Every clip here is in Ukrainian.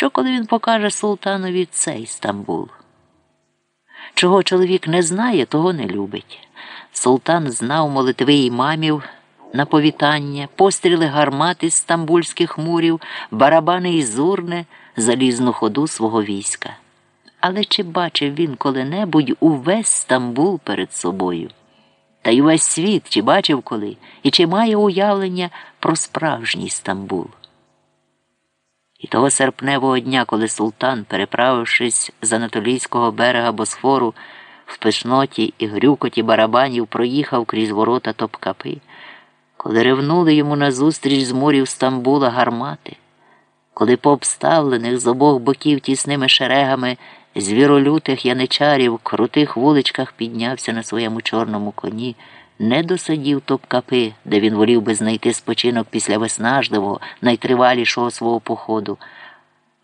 Що коли він покаже султанові цей Стамбул? Чого чоловік не знає, того не любить. Султан знав молитви імамів на повітання, постріли гармат із стамбульських мурів, барабани і зурни, залізну ходу свого війська. Але чи бачив він коли-небудь увесь Стамбул перед собою? Та й увесь світ чи бачив коли, і чи має уявлення про справжній Стамбул? Того серпневого дня, коли султан, переправившись з анатолійського берега Босфору, в пишноті і грюкоті барабанів проїхав крізь ворота Топкапи, коли ревнули йому назустріч з морів Стамбула гармати, коли по обставлених з обох боків тісними шерегами звіролютих яничарів в крутих вуличках піднявся на своєму чорному коні, не досадів Топкапи, де він волів би знайти спочинок після виснажливого, найтривалішого свого походу,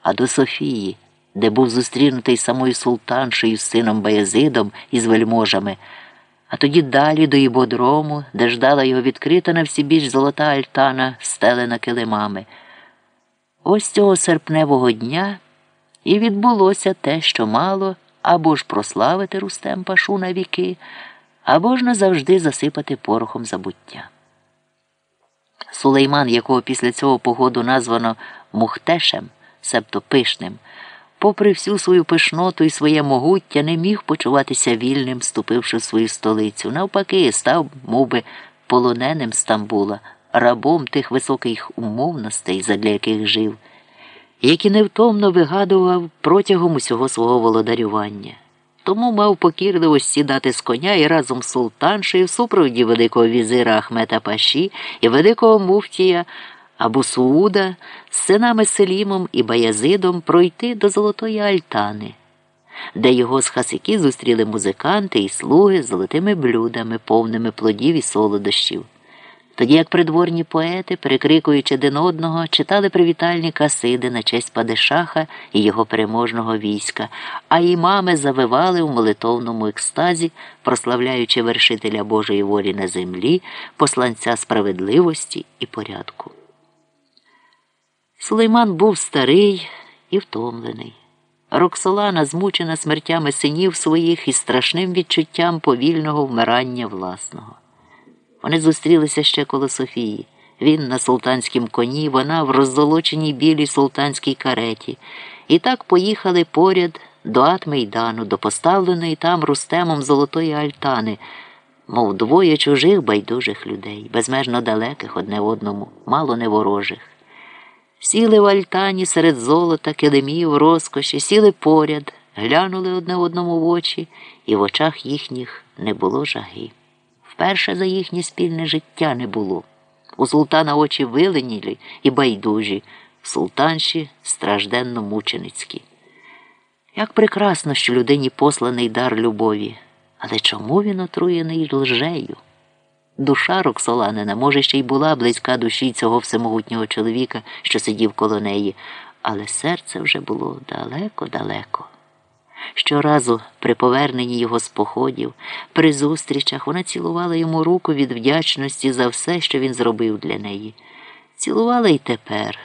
а до Софії де був зустрінутий самою султаншею з сином Баязидом і з вельможами, а тоді далі до ібодрому, де ждала його відкрита на всі біч золота альтана, стелена килимами. Ось цього серпневого дня і відбулося те, що мало або ж прославити Рустем Пашу на віки, або ж назавжди засипати порохом забуття. Сулейман, якого після цього погоду названо Мухтешем, себто пишним, попри всю свою пишноту і своє могуття, не міг почуватися вільним, ступивши в свою столицю. Навпаки, став, мов би, полоненим Стамбула, рабом тих високих умовностей, задля яких жив, які невтомно вигадував протягом усього свого володарювання. Тому мав покірливо сідати з коня і разом з султаншею в супроводі великого візира Ахмета Паші і великого муфтія Абу Сууда з синами Селімом і Баязидом пройти до Золотої Альтани, де його з хасики зустріли музиканти і слуги з золотими блюдами, повними плодів і солодощів. Тоді як придворні поети, перекрикуючи один одного, читали привітальні касиди на честь Падишаха і його переможного війська, а імами завивали у молитовному екстазі, прославляючи вершителя Божої волі на землі, посланця справедливості і порядку. Сулейман був старий і втомлений. Роксолана, змучена смертями синів своїх і страшним відчуттям повільного вмирання власного. Вони зустрілися ще коло Софії. Він на султанськім коні, вона в роззолоченій білій султанській кареті, і так поїхали поряд до Атмейдану, до поставленої там рустемом золотої альтани, мов двоє чужих байдужих людей, безмежно далеких одне одному, мало не ворожих. Сіли в альтані серед золота, килимів, розкоші, сіли поряд, глянули одне одному в очі, і в очах їхніх не було жаги. Вперше за їхнє спільне життя не було. У султана очі виленілі і байдужі, султанші стражденно мученицькі. Як прекрасно, що людині посланий дар любові, але чому він отруєний лжею? Душа Роксоланина, може, ще й була близька душі цього всемогутнього чоловіка, що сидів коло неї, але серце вже було далеко-далеко. Щоразу, при поверненні його з походів, при зустрічах, вона цілувала йому руку від вдячності за все, що він зробив для неї. Цілувала й тепер,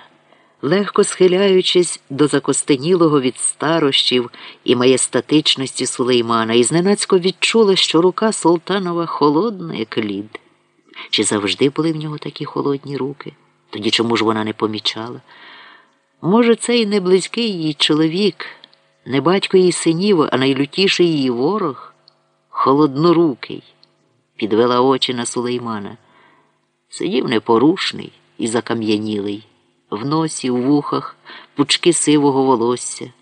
легко схиляючись до закостенілого від старощів і маєстатичності сулеймана, і зненацько відчула, що рука Султанова холодна, як лід. Чи завжди були в нього такі холодні руки? Тоді чому ж вона не помічала? Може, цей не близький її чоловік, не батько її синів, а найлютіший її ворог холоднорукий, підвела очі на сулеймана. Сидів непорушний і закам'янілий, в носі, в вухах, пучки сивого волосся,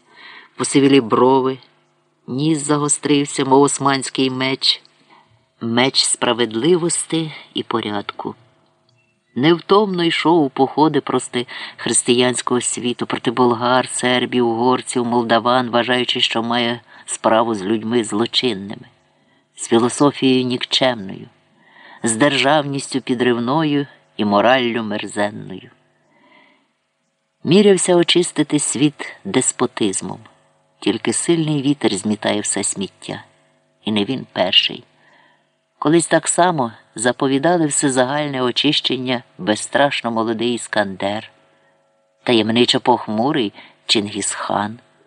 посивілі брови, ніс загострився, мов османський меч меч справедливості і порядку. Невтомно йшов у походи прости християнського світу проти болгар, сербів, угорців, молдаван, вважаючи, що має справу з людьми злочинними, з філософією нікчемною, з державністю підривною і мораллю мерзенною. Мірявся очистити світ деспотизмом, тільки сильний вітер змітає все сміття, і не він перший. Колись так само заповідали всезагальне очищення безстрашно молодий Іскандер, таємничо похмурий Чингісхан.